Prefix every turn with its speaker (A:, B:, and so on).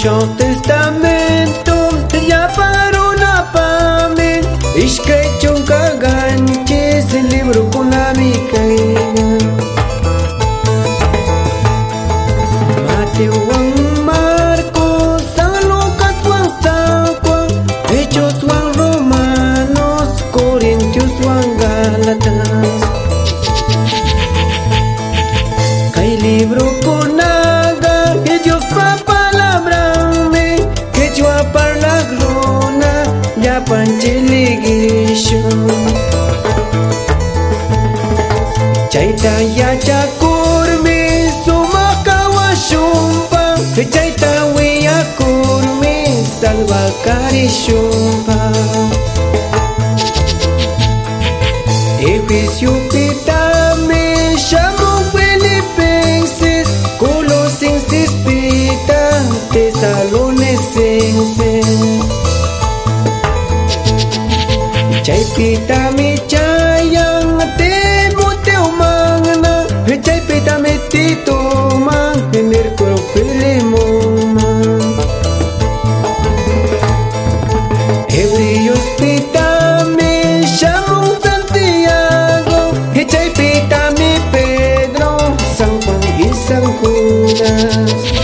A: Chantes ta Ishkay chunka ganches libro kunami kaigan Matewang navigation. Chaitanya chakurmi sumakawa shumpa, chaitawi yakurmi salvakari shumpa. Equis yupita. Chay pita mi chayang te muteo mangna Chay pita mi tito man Mirkuro filimo man Every hospital me llamo Santiago. Chay pita mi Pedro San Juan y San Judas.